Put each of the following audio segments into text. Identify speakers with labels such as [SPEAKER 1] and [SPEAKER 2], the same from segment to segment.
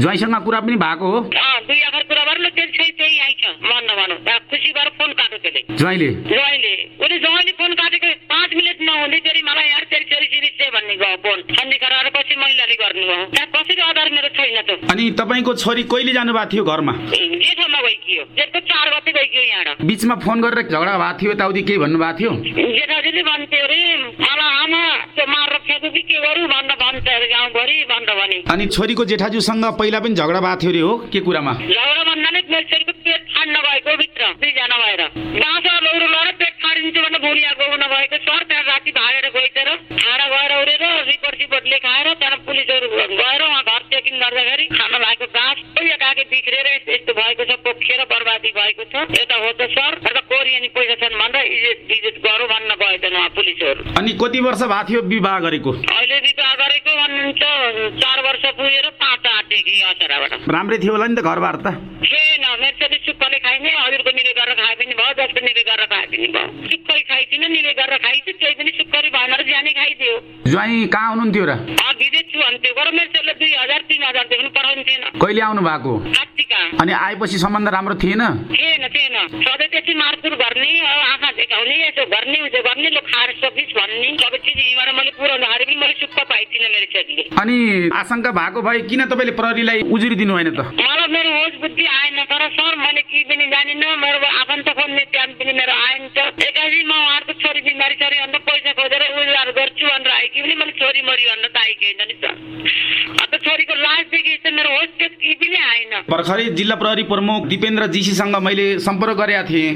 [SPEAKER 1] ज्वाइँसँग कुरा पनि भएको हो। ज्वाइँले
[SPEAKER 2] ज्वाइँले फोन काटेको पाँच मिनट नहुँदैखेरि मलाई भन्ने फोन पछि महिलाले त्यहाँ कसरी आधार मेरो छैन त?
[SPEAKER 1] अनि तपाईँको छोरी कहिले जानुभएको थियो घरमा?
[SPEAKER 2] जेठोमा गइकियो। जेठको चार गते गइकियो यहाँबाट।
[SPEAKER 1] बिचमा फोन गरेर झगडा भएको थियो यताउति केही भन्नुभएको थियो?
[SPEAKER 2] जेठाजीले भन्थ्यो अरे मलाई आमा त्यो मारेर फ्याँक्यो कि के गरौँ भनेर भन्छ अरे गाउँभरि भनेर भने।
[SPEAKER 1] अनि छोरीको जेठाजुसँग पहिला पनि झगडा भएको थियो अरे हो के कुरामा?
[SPEAKER 2] झगडा भन्दा नै मेरो छोरीको पेट फाड्न गएको भित्र दुईजना भएर। बाँस लौरो लगाएर पेट फाडिदिन्छु भनेर भुलिया गउन गएको सर त्यहाँ राति भागेर खाना गएर उडेर रिपोर्ट सिपोर्ट लेखाएर त्यहाँबाट पुलिसहरू गएर उहाँ घर चेकिङ गर्दाखेरि खाना भएको बाँस एकाएकी बिग्रेर यस्तो यस्तो भएको छ पोखिएर बर्बादी भएको छ यता हो त सर अन्त कोरियानी पैसा छन् भनेर इज्जत बिज्जत गरौँ भन्न गएछन् उहाँ पुलिसहरू
[SPEAKER 1] अनि कति वर्ष भएको थियो विवाह गरेको
[SPEAKER 2] अहिले विवाह गरेको भन्नुहुन्छ चार वर्ष पुगेर पाँच आँटे कि अचराबाट
[SPEAKER 1] राम्रै थियो होला नि त घरबार त
[SPEAKER 2] थिएन मेरो चाहिँ सुक्खले खाइने हजुरको पनि भयो जसको निवे गरेर खाए पनि भयो। सुक्खै खाइदिन निवे गरेर खाइछु त्यही पनि सुक्खरी भएन र ज्यानै खाइदियो।
[SPEAKER 1] ज्वाइँ कहाँ हुनुहुन्थ्यो र?
[SPEAKER 2] विदेश छु भन्थ्यो गर मेरो छोरीले दुई हजार तिन हजारदेखि पनि पठाउँथेन
[SPEAKER 1] कहिले आउनु भएको? अनि आएपछि सम्बन्ध राम्रो थिएन?
[SPEAKER 2] थिएन थिएन। सधैँ त्यसै मारपुर गर्ने आँखा देखाउने यसो गर्ने उसो गर्ने लो खाएर सकिस् भन्ने सबै चिज यहीँबाट मैले पुऱ्याउँदाखेरि पनि मैले सुक्ख पाइदिनँ मेरो छोरीले
[SPEAKER 1] अनि आशंका भएको भए किन तपाईँले प्रहरीलाई उजुरी दिनु भएन त?
[SPEAKER 2] मलाई मेरो होस बुद्धि आएन तर सर मैले केही पनि जानिनँ मेरो आफन्त खोज्ने टाइम पनि मेरो आएन त। एकासी म उहाँहरूको छोरी बिमारी छोरी अन्त पैसा खोजेर उजुर गर्छु भनेर आएकी पनि मैले छोरी मरि भनेर त आएकी होइन नि सर अन्त छोरीको लास्टदेखि चाहिँ मेरो होस त्यो पनि आएन।
[SPEAKER 1] भर्खरै जिल्ला प्रहरी प्रमुख दिपेन्द्र जीसीसँग मैले सम्पर्क गरेका थिएँ।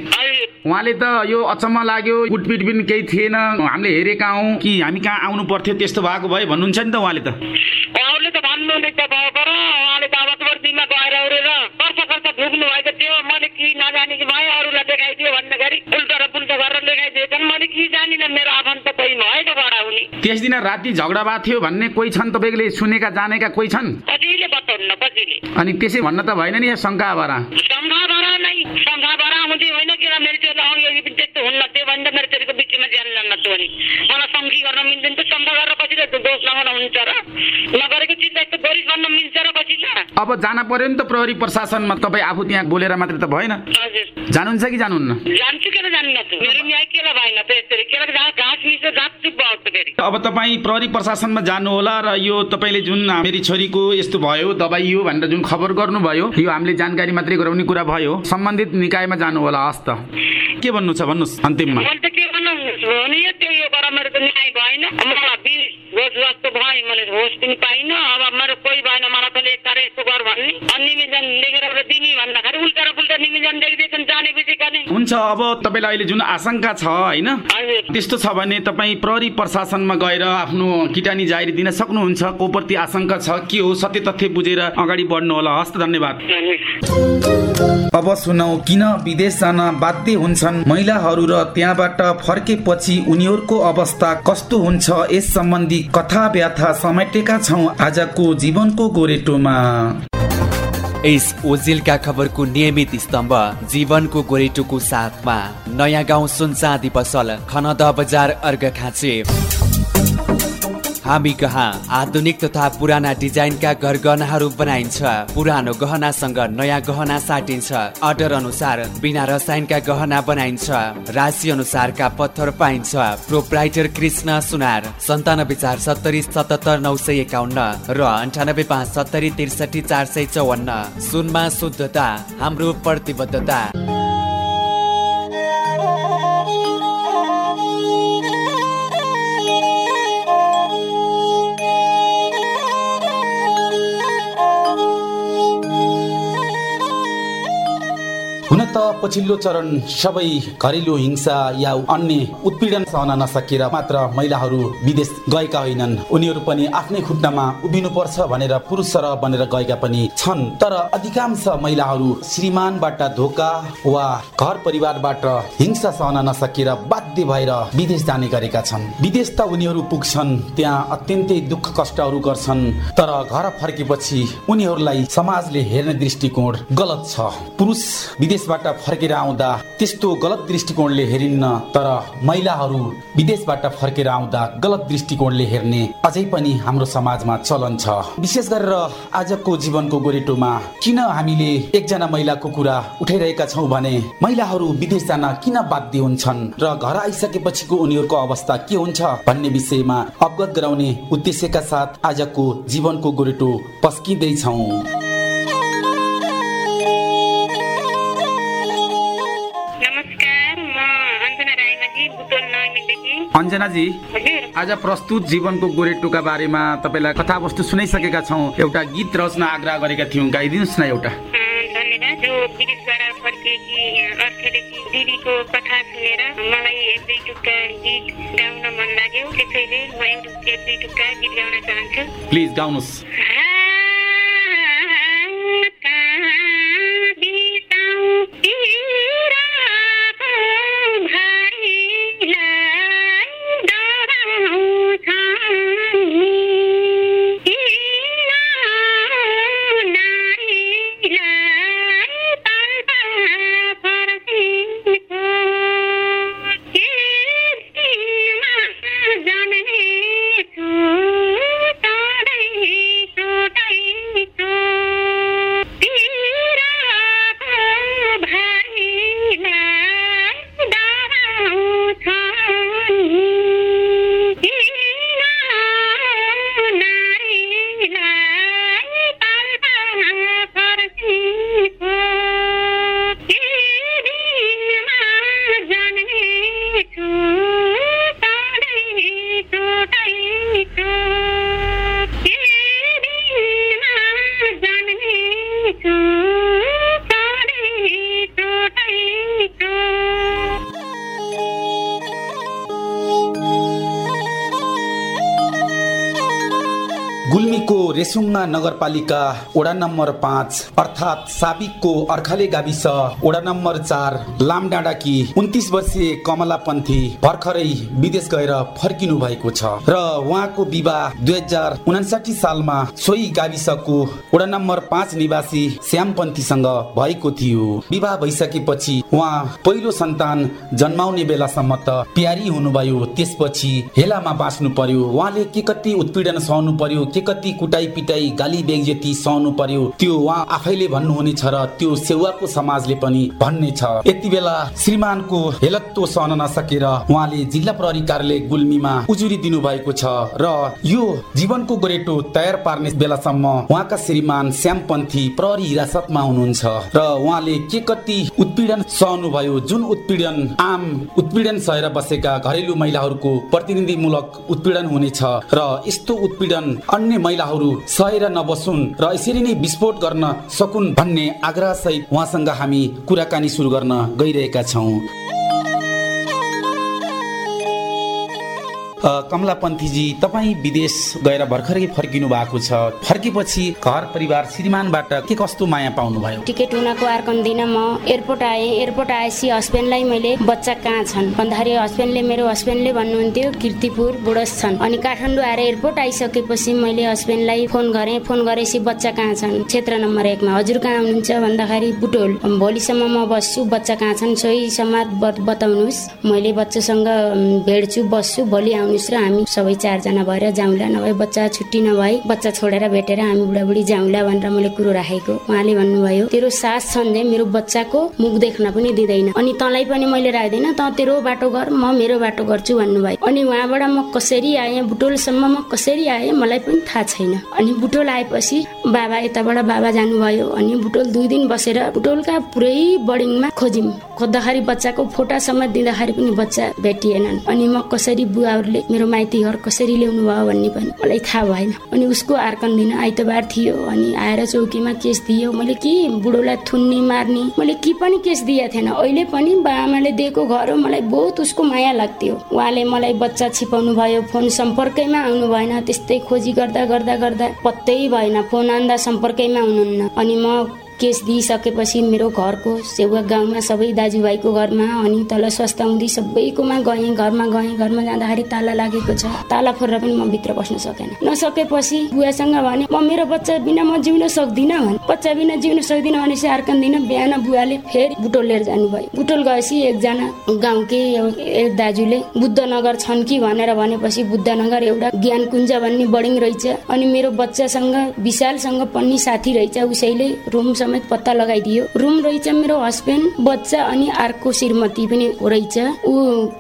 [SPEAKER 1] उहाँले त यो अचम्म लाग्यो कुटपिट पनि केही थिएन। हामीले हेरेका हौँ कि हामी कहाँ आउनु पर्थ्यो त्यस्तो भएको भए भन्नुहुन्छ नि त उहाँले त।
[SPEAKER 2] उहाँले त भन्नु नै त भएर उहाँले त अब दिनमा गएर उडेर भुग्नु भएको थियो मैले के नजानेको भए अरूलाई देखाइदियो भन्दाखेरि उल्टा र पुल्टा गरेर देखाइदिएछन् मैले के जानिनँ मेरो आफन्त कोही भए त गरा हुने।
[SPEAKER 1] त्यस दिन राति झगडा भएको थियो भन्ने कोही छन् तपाईँले? सुनेका जानेका कोही छन्?
[SPEAKER 2] कतिले बताउनु कतिले
[SPEAKER 1] अनि त्यसै भन्न त भएन नि यहाँ शङ्का भएर
[SPEAKER 2] सम्भावना नै कि मेरो छोरीलाई अघि अघि पनि त्यस्तो हुन्न त्यो भन्दा मेरो छोरीको बिचमा जान जान्न त्यो नि मलाई सम्झी गर्न मिल्दैन त सम्भा गरेर कसरी त्यो दोष लगाउन हुन्छ र नगरेको चिजलाई यस्तो गरिस भन्न मिल्छ र कसैलाई
[SPEAKER 1] अब जान पर्यो नि त प्रहरी प्रशासनमा तपाईँ आफू त्यहाँ बोलेर मात्रै त भएन
[SPEAKER 2] हजुर
[SPEAKER 1] जानुहुन्छ कि जानुहुन्न
[SPEAKER 2] जान्छु किन जान्न त। मेरो न्याय केलाई भएन त यसरी जहाँ घाँस मिल्छ घाँस चुप त फेरि
[SPEAKER 1] अब तपाईँ प्रहरी प्रशासनमा जानुहोला र यो तपाईँले जुन मेरी छोरीको यस्तो भयो दबाई हो भनेर जुन खबर गर्नुभयो यो हामीले जानकारी मात्रै गराउने कुरा भयो। सम्बन्धित निकायमा जानु होला हस् त। now. के भन्नु छ? भन्नुहोस् अन्तिममा। हुन्छ अब तपाईँलाई अहिले जुन आशंका छ होइन? त्यस्तो छ भने तपाईँ प्रहरी प्रशासनमा गएर आफ्नो किटानी जारी दिन सक्नुहुन्छ। को प्रति आशंका छ के हो? सत्य तथ्य बुझेर अगाडि बढ्नु होला। हस्त धन्यवाद। अब सुनौ किन विदेश जान बाध्य हुन्छन् महिलाहरू र त्यहाँबाट फर्केपछि उनीहरूको अवस्था कस्तो हुन्छ यस सम्बन्धी कथा व्याथा समेटेका छौँ आजको जीवनको गोरेटोमा।
[SPEAKER 3] यस ओजेलका खबरको नियमित स्तम्भ जीवनको गोरेटोको साथमा। नयाँ गाउँ सुनचाँदी पसल खनद बजार अर्घ खाँचे हामी कहाँ? आधुनिक तथा पुराना डिजाइनका गरगहनाहरू बनाइन्छ। पुरानो गहनासँग नयाँ गहना साटिन्छ। अर्डर अनुसार बिना रसायनका गहना बनाइन्छ। राशि अनुसारका पत्थर पाइन्छ। प्रोप्राइटर कृष्ण सुनार सन्तानब्बे चार सत्तरी सतहत्तर नौ सय एकाउन्न र अन्ठानब्बे पाँच सत्तरी त्रिसठी चार सय चौवन्न। सुनमा शुद्धता हाम्रो प्रतिबद्धता।
[SPEAKER 1] पछिल्लो चरण सबै घरेलु हिंसा या अन्य उत्पीडन सहन नसकेर मात्र महिलाहरू विदेश गएका होइनन्। उनीहरू पनि आफ्नै खुट्टामा उभिनु पर्छ भनेर पुरुष र बनेर गएका पनि छन्। तर अधिकांश महिलाहरू श्रीमानबाट धोका वा घर परिवारबाट हिंसा सहन नसकेर बाध्य भएर विदेश जाने गरेका छन्। विदेश त उनीहरू पुग्छन् त्यहाँ अत्यन्तै दुःख कष्टहरू गर्छन् तर घर फर्केपछि उनीहरूलाई समाजले हेर्ने दृष्टिकोण गलत छ। पुरुष विदेशबाट फर्केर आउँदा त्यस्तो गलत दृष्टिकोणले हेरिन्न तर महिलाहरू विदेशबाट फर्केर आउँदा गलत दृष्टिकोणले हेर्ने अझै पनि हाम्रो समाजमा चलन छ। विशेष गरेर आजको जीवनको गोरेटोमा किन हामीले एकजना महिलाको कुरा उठाइरहेका छौँ भने महिलाहरू विदेश जान किन बाध्य हुन्छन् र घर आइसकेपछिको उनीहरूको अवस्था के हुन्छ भन्ने विषयमा अवगत गराउने उद्देश्यका साथ आजको जीवनको गोरेटो पस्किँदैछौँ। अञ्जनाजी आज प्रस्तुत जीवनको गोरेटोका बारेमा तपाईँलाई कथावस्तु सुनाइसकेका छौँ। एउटा गीत रचना आग्रह गरेका थियौँ। गाइदिनुहोस् न एउटा।
[SPEAKER 2] दिदीको कथा सुनेर मलाई एक दुई टुक्का गीत गाउन मन लाग्यो। त्यसैले म एक दुई टुक्का गीत गाउन चाहन्छु।
[SPEAKER 1] प्लिज गाउनुहोस्। रेसुङ्गा नगरपालिका वडा नम्बर पाँच अर्थात् साबिकको अर्खाले गाविस वडा नम्बर चार लामडाँडाकी उन्तिस वर्षीय कमला पन्थी भर्खरै विदेश गएर फर्किनु भएको छ र उहाँको विवाह दुई हजार उनासाठी सालमा सोही गाविसको वडा नम्बर पाँच निवासी श्याम पन्थीसँग भएको थियो। विवाह भइसकेपछि उहाँ पहिलो सन्तान जन्माउने बेलासम्म त प्यारी हुनुभयो त्यसपछि हेलामा बाँच्नु पर्यो। उहाँले के कति उत्पीडन सहनु पर्यो के कति कुटाई पिटाई गाली बेग्जेती सहनु पर्यो। त्यो उहाँ आफैले भन्नुहुनेछ र त्यो सेवाको समाजले पनि भन्ने छ यति बेला श्रीमानको हेलत्तो सहन नसकेर उहाँले जिल्ला प्रहरी कार्यालय गुल्मीमा उजुरी दिनु भएको छ र यो जीवनको गोरेटो तयार पार्ने बेलासम्म उहाँका श्रीमान श्यामपन्थी प्रहरी हिरासतमा हुनुहुन्छ र उहाँले के कति उत्पीडन सहनु भयो जुन उत्पीडन आम उत्पीडन सहेर बसेका घरेलु महिलाहरूको प्रतिनिधिमूलक उत्पीडन हुनेछ र यस्तो उत्पीडन अन्य महिलाहरू सहेर नबसुन् र यसरी नै विस्फोट गर्न सकुन् भन्ने आग्रह सहित उहाँसँग हामी कुराकानी सुरु गर्न गइरहेका छौँ। कमलापन्थीजी तपाईँ विदेश गएर भर्खरै फर्किनु भएको छ। फर्केपछि घर परिवार श्रीमानबाट के कस्तो माया पाउनु भयो
[SPEAKER 4] टिकट हुनको अर्को दिन म एयरपोर्ट आएँ। एयरपोर्ट आएपछि हस्बेन्डलाई मैले बच्चा कहाँ छन्? भन्दाखेरि हस्बेन्डले मेरो हस्बेन्डले भन्नुहुन्थ्यो किर्तिपुर बुढस छन्। अनि काठमाडौँ आएर एयरपोर्ट आइसकेपछि मैले हस्बेन्डलाई फोन गरेँ। फोन गरेपछि बच्चा कहाँ छन्? क्षेत्र नम्बर एकमा हजुर कहाँ हुनुहुन्छ? भन्दाखेरि बुटोल भोलिसम्म म बस्छु। बच्चा कहाँ छन्? सोही समाज बताउनुहोस्। मैले बच्चासँग भेट्छु बस्छु भोलि आउनु र हामी सबै चारजना भएर जाउँला नभए बच्चा छुट्टी नभए बच्चा छोडेर भेटेर हामी बुढाबुढी जाउँला भनेर मैले कुरो राखेको। उहाँले भन्नुभयो तेरो सास छन् मेरो बच्चाको मुख देख्न पनि दिँदैन। अनि तँलाई पनि मैले राख्दैन त तेरो बाटो गर म मेरो बाटो गर्छु भन्नुभयो। अनि उहाँबाट म कसरी आएँ बुटोलसम्म म कसरी आएँ मलाई पनि थाहा छैन। अनि बुटोल आएपछि बाबा यताबाट बाबा जानुभयो। अनि बुटोल दुई दिन बसेर बुटोलका पुरै बर्डिङमा खोज्यौँ खोज्दाखेरि बच्चाको फोटासम्म दिँदाखेरि पनि बच्चा भेटिएनन्। अनि म कसरी बुवाहरूले मेरो माइती घर कसरी ल्याउनु भयो भन्ने पनि मलाई थाहा भएन। अनि उसको आर्कन दिन आइतबार थियो अनि आएर चौकीमा केस दियो। मैले के बुढोलाई थुन्ने मार्ने? मैले के पनि केस दिएको थिएन। अहिले पनि बाबामाले दिएको घर हो। मलाई बहुत उसको माया लाग्थ्यो। उहाँले मलाई बच्चा छिपाउनु भयो। फोन सम्पर्कैमा आउनु भएन। त्यस्तै खोजी गर्दा गर्दा गर्दा पत्तै भएन। फोन आन्दा सम्पर्कैमा हुनुहुन्न। अनि म केस दिइसकेपछि मेरो घरको सेवा गाउँमा सबै दाजुभाइको घरमा अनि तल स्वास्थ्य सबैकोमा गएँ घरमा गएँ घरमा जाँदाखेरि ताला लागेको छ। ताला फोरेर पनि म भित्र बस्न सकेन। नसकेपछि बुवासँग भने म मेरो बच्चा बिना म जिउन सक्दिनँ भने। बच्चा बिना जिउन सक्दिनँ भनेपछि अर्कन बिहान बुवाले फेरि बुटोल लिएर जानुभयो। बुटोल गएपछि एकजना गाउँकै एक दाजुले बुद्धनगर छन् कि? भनेर भनेपछि बुद्धनगर एउटा ज्ञान कुञ्ज भन्ने बडिङ रहेछ। अनि मेरो बच्चासँग विशालसँग पढ्ने साथी रहेछ। उसैले रुम समेत पत्ता लगाइदियो। रुम रहेछ मेरो हस्बेन्ड बच्चा अनि अर्को श्रीमती पनि रहेछ। ऊ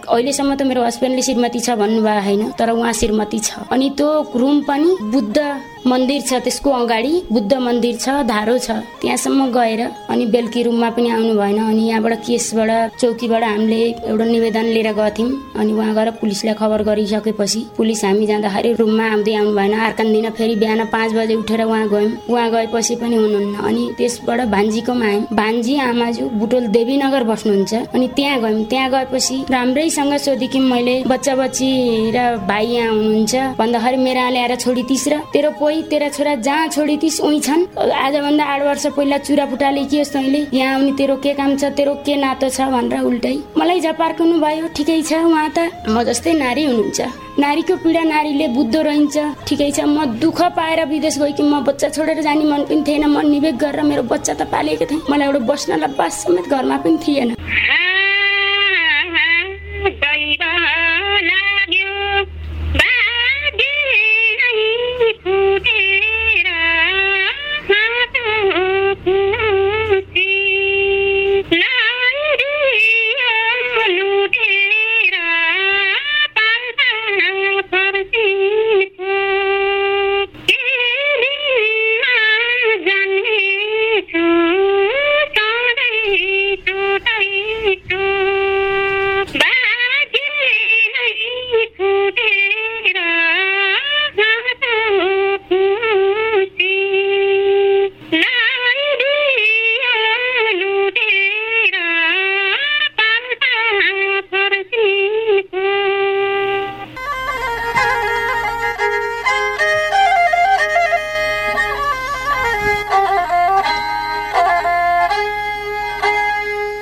[SPEAKER 4] अहिलेसम्म त मेरो हस्बेन्डले श्रीमती छ भन्नुभएको होइन तर उहाँ श्रीमती छ। अनि त्यो रुम पनि बुद्ध मन्दिर छ त्यसको अगाडि बुद्ध मन्दिर छ धारो छ। त्यहाँसम्म गएर अनि बेलुकी रुममा पनि आउनु भएन। अनि यहाँबाट केसबाट चौकीबाट हामीले एउटा निवेदन लिएर गथ्यौँ अनि उहाँ गएर पुलिसलाई खबर गरिसकेपछि पुलिस हामी जाँदाखेरि रुममा आउँदै आउनु भएन। अर्कान दिन फेरि बिहान पाँच बजे उठेर उहाँ गयौँ। उहाँ गएपछि पनि हुनुहुन्न। अनि त्यसबाट भान्जीकोमा आयौँ भान्जी आमाजु बुटोल देवीनगर बस्नुहुन्छ। अनि त्यहाँ गयौँ। त्यहाँ गएपछि राम्रैसँग सोधेँ मैले बच्चा बच्ची र भाइ यहाँ हुनुहुन्छ। भन्दाखेरि मेरो आले आएर छोडी तिस र तेरो कोही तेरा छोरा जहाँ छोडिदिस् उही छन्। आजभन्दा आठ वर्ष पहिला चुरा फुटाले के तैँले। यहाँ आउने तेरो के काम छ तेरो के नातो छ भनेर उल्टै। मलाई झपार्कनु भयो ठिकै छ उहाँ त। म जस्तै नारी हुनुहुन्छ। नारीको पीडा नारीले बुद्ध रहन्छ। ठिकै छ म दुःख पाएर विदेश गएँ कि म बच्चा छोडेर जाने मन पनि थिएन। म निवेक गरेर मेरो बच्चा त पालेको थिएँ। मलाई एउटा बस्नलाई बास समेत घरमा पनि थिएन।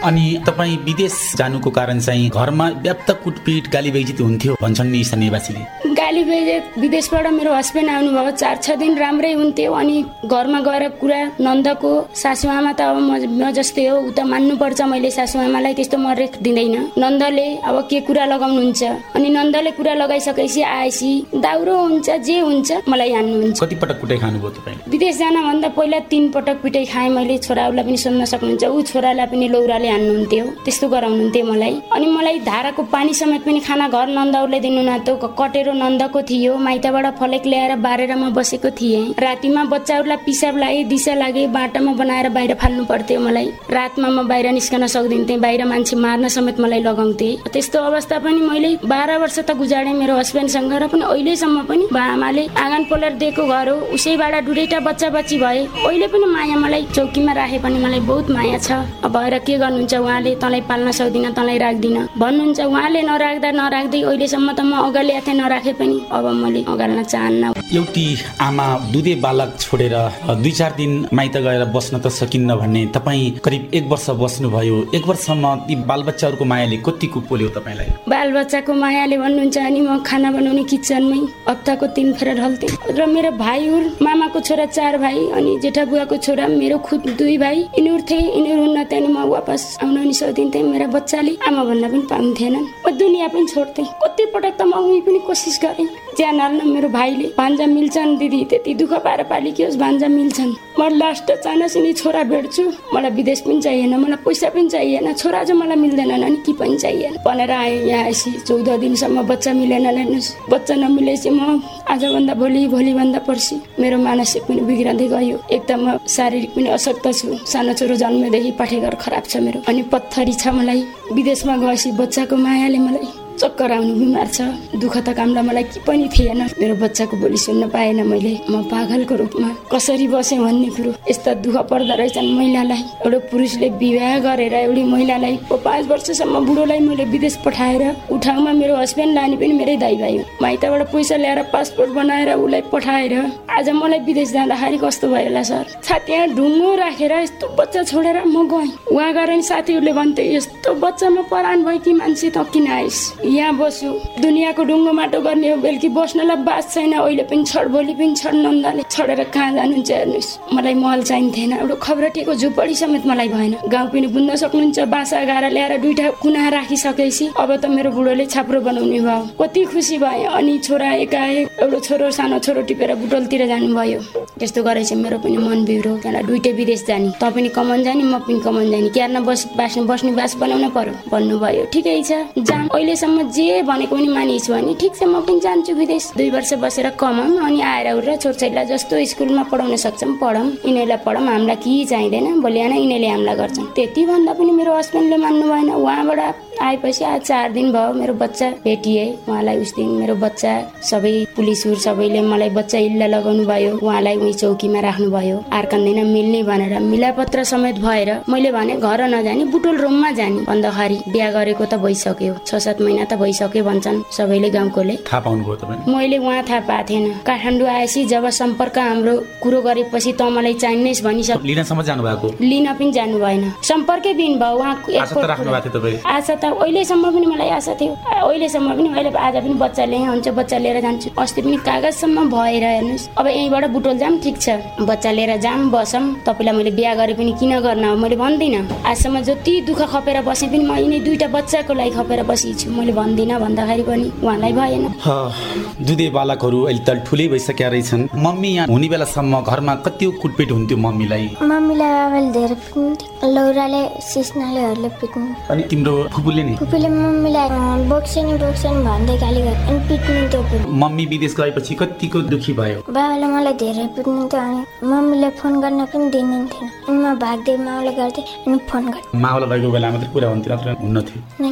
[SPEAKER 1] अनि तपाईँ विदेश जानुको कारण चाहिँ घरमा व्याप्त कुटपिट गाली बेजित हुन्थ्यो भन्छन् नि स्थानीयवासीले
[SPEAKER 4] बेजे विदेशबाट मेरो हस्बेन्ड आउनुभयो। चार छ दिन राम्रै हुन्थ्यो अनि घरमा गएर कुरा नन्दको सासूआमा त अब म जस्तै हो ऊ त मान्नुपर्छ मैले सासूआमालाई त्यस्तो मरेक दिँदैन। नन्दले अब के कुरा लगाउनुहुन्छ? अनि नन्दले कुरा लगाइसकेपछि आएपछि दाउरो हुन्छ जे हुन्छ मलाई हान्नुहुन्छ।
[SPEAKER 1] कति पटक कुटाइ खानुभयो तपाईँ?
[SPEAKER 4] विदेश जान भन्दा पहिला तिन पटक पिटाइ खाएँ मैले। छोराहरूलाई पनि सुन्न सक्नुहुन्छ। ऊ छोरालाई पनि लौराले हान्नुहुन्थ्यो। त्यस्तो गराउनुहुन्थ्यो मलाई। अनि मलाई धाराको पानी समेत पनि खाना घर नन्दहरूले दिनु नातो कटेरो नन्द बन्दको थियो। माइतबाट फलेक ल्याएर बारेर म बसेको थिएँ। रातिमा बच्चाहरूलाई पिसाब लागे दिशा लागे बाटोमा बनाएर बाहिर फाल्नु पर्थ्यो मलाई। रातमा म बाहिर निस्कन सक्दिन्थेँ। बाहिर मान्छे मार्न समेत मलाई लगाउँथे। त्यस्तो अवस्था पनि मैले बाह्र वर्ष त गुजाडेँ मेरो हस्बेन्डसँग र पनि अहिलेसम्म पनि आमाले आँगन पोलेर दिएको घर हो। उसैबाट डुरैटा बच्चा बच्ची भए अहिले पनि माया मलाई चौकीमा राखे पनि मलाई बहुत माया छ। भएर के गर्नुहुन्छ उहाँले? तँलाई पाल्न सक्दिनँ तँलाई राख्दिनँ। भन्नुहुन्छ उहाँले नराख्दा नराख्दै अहिलेसम्म त म अगाडि ल्याएको नराखे पनि। पनि अब मैले अगाल्न चाहन्न।
[SPEAKER 1] एउटी आमा दुधे बालक छोडेर दुई चार दिन माइत गएर बस्न त सकिन्न भन्ने तपाईँ करिब एक वर्ष बस्नुभयो। एक वर्षमा ती बालबच्चाहरूको मायाले कतिको पोल्यो तपाईँलाई?
[SPEAKER 4] बालबच्चाको मायाले भन्नुहुन्छ अनि म खाना बनाउने किचनमै हप्ताको तिन फेर ढल्थेँ। र मेरो भाइहरू मामाको छोरा चार भाइ अनि जेठा बुवाको छोरा मेरो खुद दुई भाइ। यिनीहरू थिए यिनीहरू हुन्न त्यहाँदेखि म वापस आउन नि सक्दिन्थेँ। मेरो बच्चाले आमा भन्न पनि पाउँथेनन् म दुनियाँ पनि छोड्थेँ। कति पटक त म उही पनि कोसिस गरेँ ज्यान हाल्न मेरो भाइले भान्जा मिल्छन् दिदी। त्यति दुःख पाएर पालिके होस् भान्जा मिल्छन्। म लास्ट चानासिनी छोरा भेट्छु। मलाई विदेश पनि चाहिएन मलाई पैसा पनि चाहिएन। छोरा चाहिँ मलाई मिल्दैन अनि के पनि चाहिएन। भनेर आएँ यहाँ आएपछि चौध दिनसम्म बच्चा मिलेन हेर्नुहोस् बच्चा नमिलेपछि म आजभन्दा भोलि भोलिभन्दा पर्सि मेरो मानसिक पनि बिग्रँदै गयो। एकदम म शारीरिक पनि अशक्त छु। सानो छोरो जन्मेदेखि पाठेघर खराब छ मेरो। अनि पत्थरी छ मलाई। विदेशमा गएपछि बच्चाको मायाले मलाई चक्कर आउने बिमार छ। दुःख त कामलाई मलाई के पनि थिएन। मेरो बच्चाको बोली सुन्न पाएन मैले। म पागलको रूपमा कसरी बसेँ भन्ने कुरो। यस्ता दुःख पर्दो रहेछन् महिलालाई। एउटा पुरुषले विवाह गरेर एउटी महिलालाई पाँच वर्षसम्म बुढोलाई मैले विदेश पठाएर उठाउमा मेरो हस्बेन्ड लाने पनि मेरै दाइ भाइ हो। माइतबाट पैसा ल्याएर पासपोर्ट बनाएर उसलाई पठाएर आज मलाई विदेश जाँदाखेरि कस्तो भयो होला सर? साथी यहाँ ढुङ्गो राखेर यस्तो बच्चा छोडेर म गएँ। उहाँ गएर साथीहरूले भन्थे यस्तो बच्चामा परान भयो कि मान्छे किन आइस। यहाँ बस्यो। दुनियाँको ढुङ्गो माटो गर्ने हो बेलुकी बस्नलाई बास छैन अहिले पनि छड भोलि पनि छड नन्दाले छोडेर कहाँ जानुहुन्छ हेर्नुहोस्। मलाई महल चाहिन्थेन एउटा खबरटीको झुपडी समेत मलाई भएन। गाउँ पनि बुझ्न सक्नुहुन्छ बासा गाएर ल्याएर दुइटा कुना राखिसकेपछि अब त मेरो बुढोले छाप्रो बनाउने भयो। कति खुसी भए अनि छोरा एकाएक एउटा छोरो सानो छोरो टिपेर बुटोलतिर जानुभयो। त्यस्तो गरेपछि मेरो पनि मन बिग्रो त्यहाँबाट दुइटै विदेश जाने। त पनि कमान जाने म पनि कमान जाने। क्यारमा बस बाँच्नु बस्ने बास बनाउन पर्यो भन्नुभयो। ठिकै छ जाम। अहिलेसम्म जे भनेको पनि मानिछु भने ठिक छ म पनि जान्छु विदेश। दुई वर्ष बसेर कमाऊँ अनि आएर उठेर छोरछोरीलाई जस्तो स्कुलमा पढाउन सक्छौँ पढौँ यिनीहरूलाई पढाउँ हामीलाई के चाहिँदैन। भोलि आएन यिनीहरूले हामीलाई गर्छन्। त्यति भन्दा पनि मेरो हस्बेन्डले मान्नु भएन उहाँबाट आएपछि आज चार दिन भयो मेरो बच्चा भेटिए। उहाँलाई उस दिन मेरो बच्चा सबै पुलिसहरू सबैले मलाई बच्चा इल्ला लगाउनु भयो। उहाँलाई उही चौकीमा राख्नुभयो। आर्कन्दैन मिल्ने भनेर मिलापत्र समेत भएर मैले भने घर नजाने बुटोल रुममा जाने। भन्दाखेरि बिहा गरेको त भइसक्यो। छ सात महिना त भइसक्यो भन्छन् सबैले गाउँकोले।
[SPEAKER 1] थाहा पाउनुभयो
[SPEAKER 4] मैले उहाँ थाहा पाएको थिएन काठमाडौँ आएपछि जब सम्पर्क हाम्रो कुरो गरेपछि त मलाई चाहिनेस् भनिसक
[SPEAKER 1] लिनसम्म जानुभएको?
[SPEAKER 4] लिन पनि जानु भएन। सम्पर्कै दिन भयो। उहाँ
[SPEAKER 1] आशा त राख्नु भएको थियो तपाईँ
[SPEAKER 4] आशा त अहिलेसम्म पनि मलाई आशा थियो। अहिलेसम्म पनि अहिले आज पनि बच्चा ल्याएँ हुन्छ बच्चा लिएर जान्छु। अस्ति पनि कागजसम्म भएर हेर्नुहोस्। अब यहीँबाट बुटोल जाम ठिक छ। बच्चा लिएर जाम बसौँ तपाईँलाई मैले बिहा गरे पनि किन गर्न? मैले भन्दिनँ। आजसम्म जति दुःख खपेर बसे पनि म यिनै दुइटा बच्चाको लागि खपेर बसिछु। मैले भन्दिनँ भन्दाखेरि पनि उहाँलाई भएन।
[SPEAKER 1] ह, दुधे बालकहरू अहिले त ठुलै भइसकेका रहेछन्। मम्मी यहाँ हुने बेलासम्म घरमा कति कुटपिट हुन्थ्यो मम्मीलाई?
[SPEAKER 5] मम्मीलाई बाबाले धेरै पिट्नुहुन्थ्यो लौराले सिस्नालेहरूले पिट्नु
[SPEAKER 1] अनि तिम्रो फुपूले नि
[SPEAKER 5] फुपूले मम्मीलाई अँ, बोक्सेनी बोक्सेनी भन्दै गाली गर्यो अनि पिट्नुहुन्थ्यो पनि
[SPEAKER 1] मम्मी विदेश गएपछि कतिको दुखी भयो
[SPEAKER 5] बाबाले मलाई धेरै पिट्नुहुन्थ्यो अनि मम्मीले फोन गर्न पनि दिनुहुन्थेन अनि म भाग्दै माउले गर्थेँ अनि फोन गर्थेँ
[SPEAKER 1] मावल भएको बेला मात्रै कुरा हुन्थ्यो नत्र हुन्न थियो
[SPEAKER 5] नै